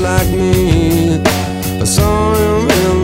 like me. I saw him in